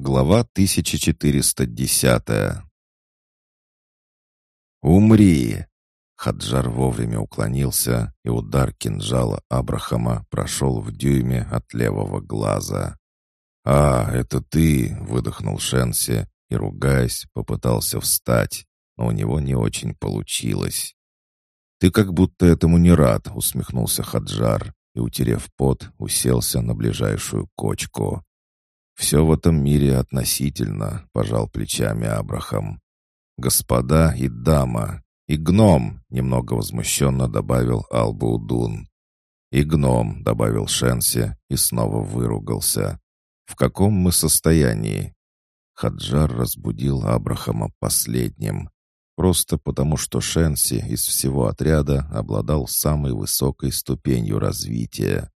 Глава 1410 «Умри!» Хаджар вовремя уклонился, и удар кинжала Абрахама прошел в дюйме от левого глаза. «А, это ты!» — выдохнул Шенси и, ругаясь, попытался встать, но у него не очень получилось. «Ты как будто этому не рад», — усмехнулся Хаджар и, утерев пот, уселся на ближайшую кочку. «Все в этом мире относительно», — пожал плечами Абрахам. «Господа и дама, и гном», — немного возмущенно добавил Албаудун. «И гном», — добавил Шенси и снова выругался. «В каком мы состоянии?» Хаджар разбудил Абрахама последним. Просто потому, что Шенси из всего отряда обладал самой высокой ступенью развития.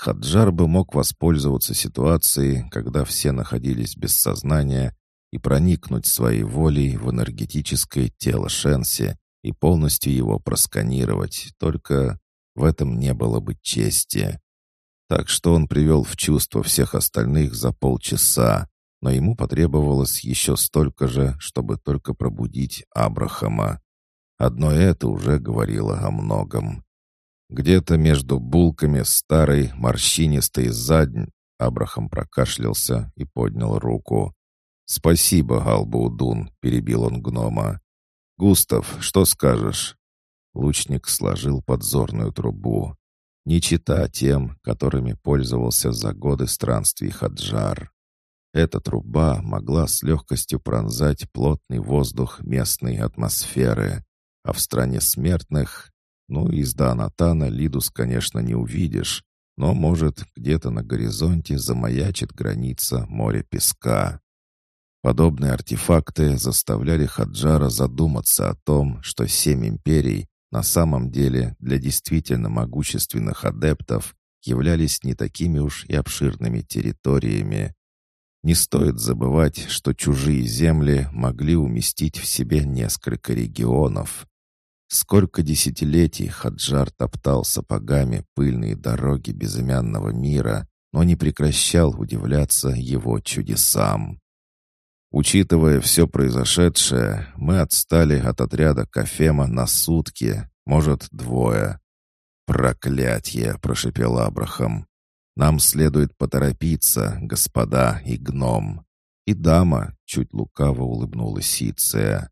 Хаджар бы мог воспользоваться ситуацией, когда все находились без сознания, и проникнуть своей волей в энергетическое тело Шенси и полностью его просканировать, только в этом не было бы чести. Так что он привел в чувство всех остальных за полчаса, но ему потребовалось еще столько же, чтобы только пробудить Абрахама. Одно это уже говорило о многом. Где-то между булками старой морщинистой заднь Абрахам прокашлялся и поднял руку. «Спасибо, Албаудун», — перебил он гнома. «Густав, что скажешь?» Лучник сложил подзорную трубу. Не чита тем, которыми пользовался за годы странствий Хаджар. Эта труба могла с легкостью пронзать плотный воздух местной атмосферы, а в стране смертных ну, из Данатана Лидус, конечно, не увидишь, но, может, где-то на горизонте замаячит граница моря песка. Подобные артефакты заставляли Хаджара задуматься о том, что семь империй на самом деле для действительно могущественных адептов являлись не такими уж и обширными территориями. Не стоит забывать, что чужие земли могли уместить в себе несколько регионов. Сколько десятилетий Хаджар топтал сапогами пыльные дороги безымянного мира, но не прекращал удивляться его чудесам. Учитывая все произошедшее, мы отстали от отряда Кафема на сутки, может, двое. «Проклятье!» — прошепел Абрахам. «Нам следует поторопиться, господа и гном». И дама чуть лукаво улыбнулась Сиция.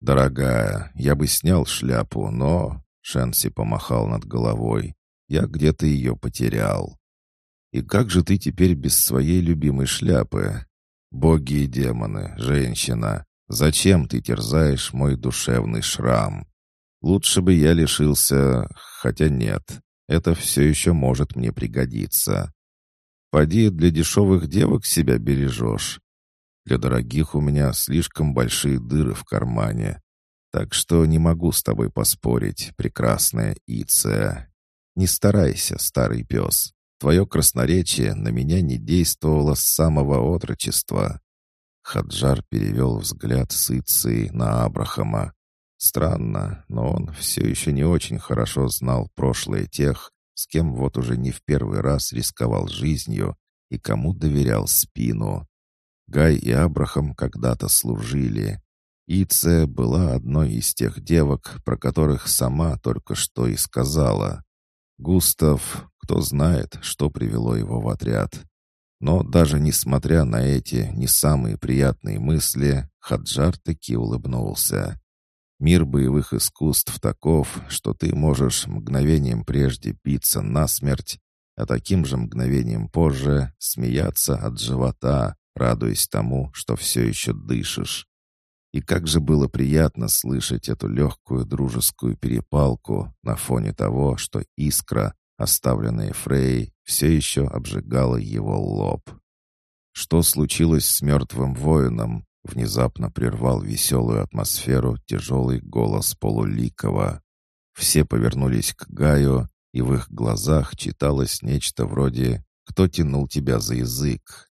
«Дорогая, я бы снял шляпу, но...» Шенси помахал над головой. «Я где-то ее потерял». «И как же ты теперь без своей любимой шляпы?» «Боги и демоны, женщина, зачем ты терзаешь мой душевный шрам? Лучше бы я лишился... Хотя нет, это все еще может мне пригодиться. Поди для дешевых девок себя бережешь. Для дорогих у меня слишком большие дыры в кармане. Так что не могу с тобой поспорить, прекрасная Иция. Не старайся, старый пес. Твое красноречие на меня не действовало с самого отрочества». Хаджар перевел взгляд с Ицией на Абрахама. Странно, но он все еще не очень хорошо знал прошлое тех, с кем вот уже не в первый раз рисковал жизнью и кому доверял спину. Гай и Абрахам когда-то служили. Иция была одной из тех девок, про которых сама только что и сказала. Густав, кто знает, что привело его в отряд. Но даже несмотря на эти не самые приятные мысли, Хаджар таки улыбнулся. Мир боевых искусств таков, что ты можешь мгновением прежде биться насмерть, а таким же мгновением позже смеяться от живота, радуясь тому, что все еще дышишь. И как же было приятно слышать эту легкую дружескую перепалку на фоне того, что искра, оставленная Фрей, все еще обжигала его лоб. Что случилось с мертвым воином? Внезапно прервал веселую атмосферу тяжелый голос Полуликова. Все повернулись к Гаю, и в их глазах читалось нечто вроде «Кто тянул тебя за язык?»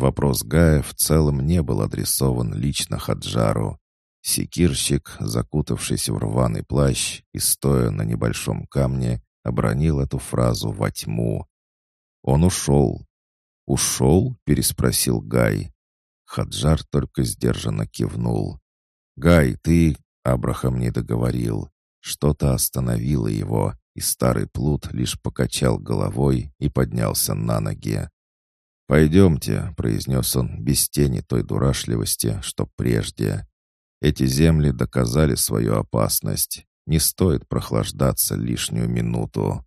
Вопрос Гая в целом не был адресован лично Хаджару. Секирщик, закутавшись в рваный плащ и стоя на небольшом камне, обронил эту фразу во тьму. «Он ушел». «Ушел?» — переспросил Гай. Хаджар только сдержанно кивнул. «Гай, ты...» — Абрахам не договорил. Что-то остановило его, и старый плут лишь покачал головой и поднялся на ноги. «Пойдемте», — произнес он без тени той дурашливости, что прежде. «Эти земли доказали свою опасность. Не стоит прохлаждаться лишнюю минуту».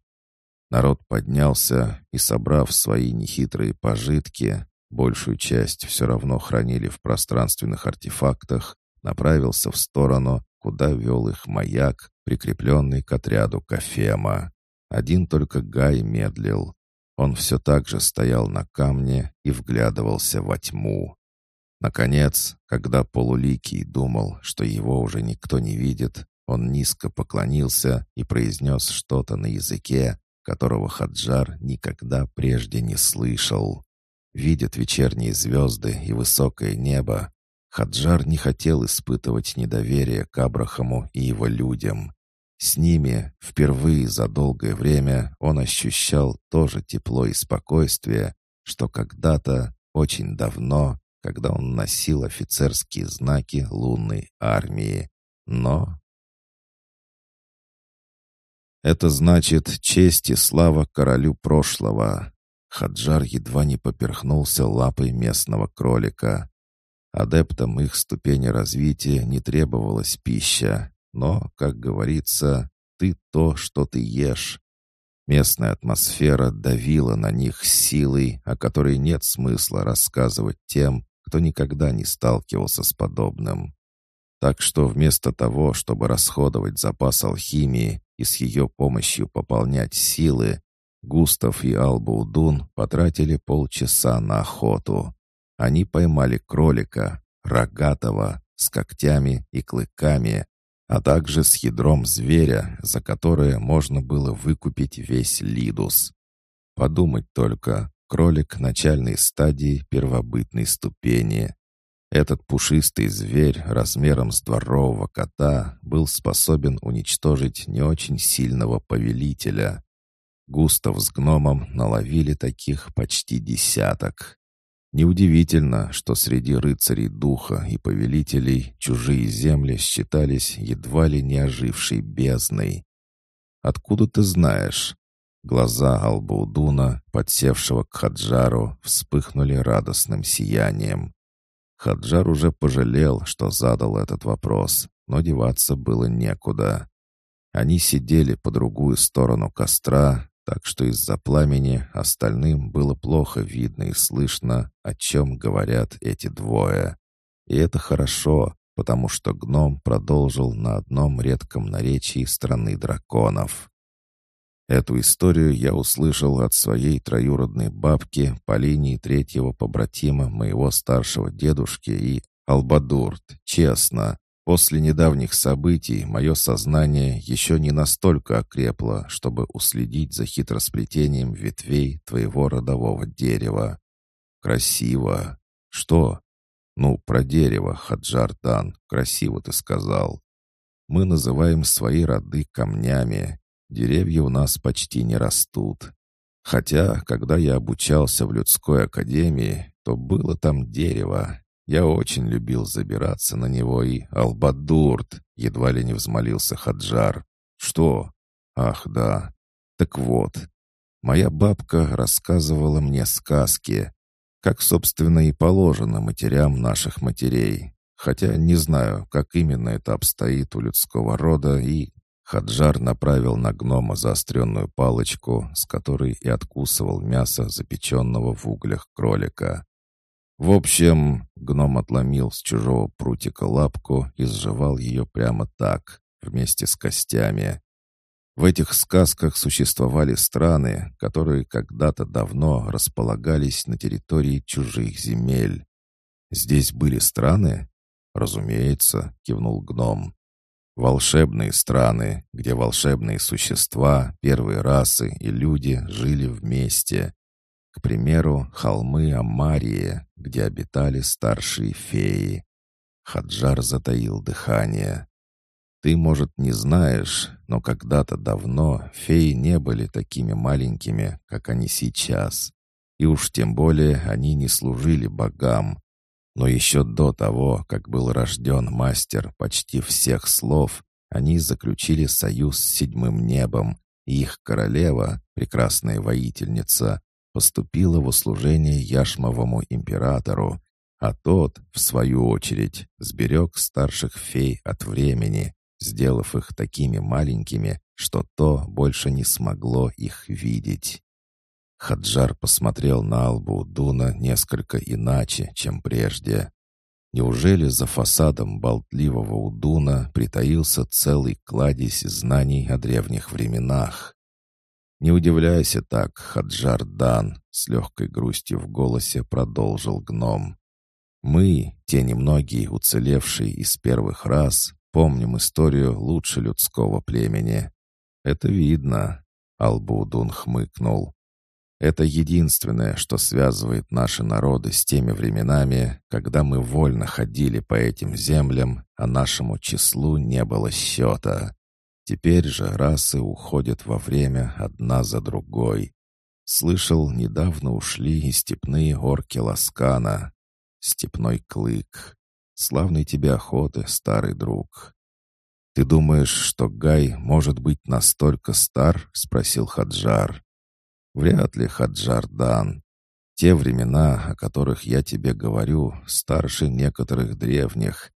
Народ поднялся и, собрав свои нехитрые пожитки, большую часть все равно хранили в пространственных артефактах, направился в сторону, куда вел их маяк, прикрепленный к отряду Кафема. Один только Гай медлил. Он все так же стоял на камне и вглядывался во тьму. Наконец, когда Полуликий думал, что его уже никто не видит, он низко поклонился и произнес что-то на языке, которого Хаджар никогда прежде не слышал. Видят вечерние звезды и высокое небо, Хаджар не хотел испытывать недоверие к Абрахаму и его людям. С ними впервые за долгое время он ощущал то же тепло и спокойствие, что когда-то, очень давно, когда он носил офицерские знаки лунной армии. Но... Это значит честь и слава королю прошлого. Хаджар едва не поперхнулся лапой местного кролика. Адептам их ступени развития не требовалась пища, но, как говорится, ты то, что ты ешь. Местная атмосфера давила на них силой, о которой нет смысла рассказывать тем, кто никогда не сталкивался с подобным. Так что вместо того, чтобы расходовать запас алхимии и с ее помощью пополнять силы, Густав и Албаудун потратили полчаса на охоту. Они поймали кролика, рогатого, с когтями и клыками, а также с ядром зверя, за которое можно было выкупить весь лидус. Подумать только, кролик начальной стадии первобытной ступени. Этот пушистый зверь размером с дворового кота был способен уничтожить не очень сильного повелителя. Густав с гномом наловили таких почти десяток. Неудивительно, что среди рыцарей духа и повелителей чужие земли считались едва ли не ожившей бездной. «Откуда ты знаешь?» Глаза Албаудуна, подсевшего к Хаджару, вспыхнули радостным сиянием. Хаджар уже пожалел, что задал этот вопрос, но деваться было некуда. Они сидели по другую сторону костра, так что из-за пламени остальным было плохо видно и слышно, о чем говорят эти двое. И это хорошо, потому что гном продолжил на одном редком наречии страны драконов. Эту историю я услышал от своей троюродной бабки по линии третьего побратима моего старшего дедушки и Албадурт, честно. После недавних событий мое сознание еще не настолько окрепло, чтобы уследить за хитросплетением ветвей твоего родового дерева. Красиво. Что? Ну, про дерево, Хаджартан, красиво ты сказал. Мы называем свои роды камнями. Деревья у нас почти не растут. Хотя, когда я обучался в людской академии, то было там дерево, я очень любил забираться на него и... Албадурт! Едва ли не взмолился Хаджар. Что? Ах, да. Так вот, моя бабка рассказывала мне сказки, как, собственно, и положено матерям наших матерей. Хотя не знаю, как именно это обстоит у людского рода, и... Хаджар направил на гнома заостренную палочку, с которой и откусывал мясо запеченного в углях кролика. В общем, гном отломил с чужого прутика лапку и сживал ее прямо так, вместе с костями. В этих сказках существовали страны, которые когда-то давно располагались на территории чужих земель. Здесь были страны? Разумеется, кивнул гном. Волшебные страны, где волшебные существа, первые расы и люди жили вместе, к примеру, холмы Амарии, где обитали старшие феи. Хаджар затаил дыхание. Ты, может, не знаешь, но когда-то давно феи не были такими маленькими, как они сейчас. И уж тем более они не служили богам. Но еще до того, как был рожден мастер почти всех слов, они заключили союз с седьмым небом, и их королева, прекрасная воительница, поступила в услужение Яшмовому императору, а тот, в свою очередь, сберег старших фей от времени, сделав их такими маленькими, что то больше не смогло их видеть. Хаджар посмотрел на Албу Дуна несколько иначе, чем прежде. Неужели за фасадом болтливого Удуна притаился целый кладезь знаний о древних временах? «Не удивляйся так, Хаджар Дан», — с легкой грустью в голосе продолжил гном. «Мы, те немногие уцелевшие из первых раз, помним историю лучше людского племени. Это видно», — Албудун хмыкнул. Это единственное, что связывает наши народы с теми временами, когда мы вольно ходили по этим землям, а нашему числу не было счета. Теперь же расы уходят во время одна за другой. Слышал, недавно ушли и степные орки Ласкана. Степной клык. Славной тебе охоты, старый друг. «Ты думаешь, что Гай может быть настолько стар?» — спросил Хаджар. Вряд ли, Хаджардан. Те времена, о которых я тебе говорю, старше некоторых древних.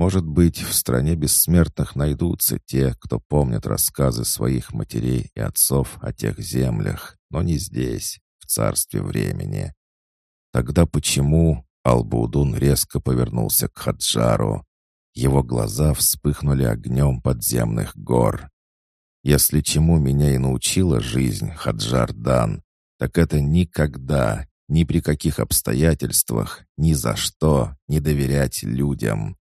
Может быть, в стране бессмертных найдутся те, кто помнит рассказы своих матерей и отцов о тех землях, но не здесь, в царстве времени. Тогда почему Албудун резко повернулся к Хаджару? Его глаза вспыхнули огнем подземных гор. Если чему меня и научила жизнь, Хаджар-дан, так это никогда, ни при каких обстоятельствах, ни за что не доверять людям.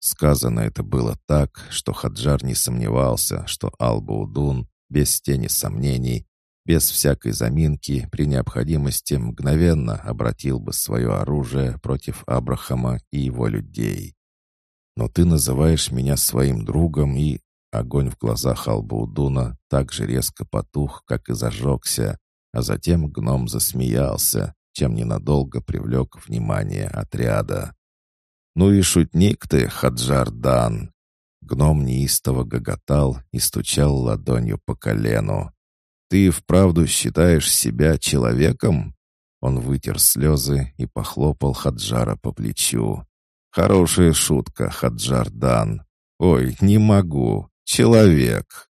Сказано это было так, что Хаджар не сомневался, что Албаудун, без тени сомнений, без всякой заминки, при необходимости мгновенно обратил бы свое оружие против Абрахама и его людей. «Но ты называешь меня своим другом и Огонь в глазах Албаудуна так же резко потух, как и зажегся, а затем гном засмеялся, чем ненадолго привлек внимание отряда. «Ну и шутник ты, Хаджар Дан!» Гном неистово гоготал и стучал ладонью по колену. «Ты вправду считаешь себя человеком?» Он вытер слезы и похлопал Хаджара по плечу. «Хорошая шутка, Хаджар Дан. Ой, не могу человек!»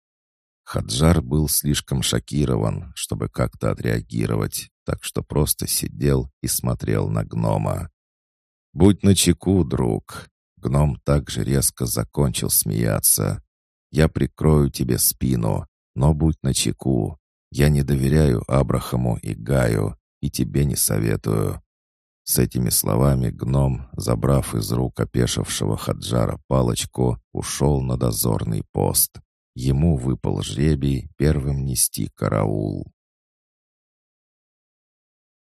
Хаджар был слишком шокирован, чтобы как-то отреагировать, так что просто сидел и смотрел на гнома. «Будь начеку, друг!» Гном также резко закончил смеяться. «Я прикрою тебе спину, но будь начеку. Я не доверяю Абрахаму и Гаю, и тебе не советую. С этими словами гном, забрав из рук опешившего Хаджара палочку, ушел на дозорный пост. Ему выпал жребий первым нести караул.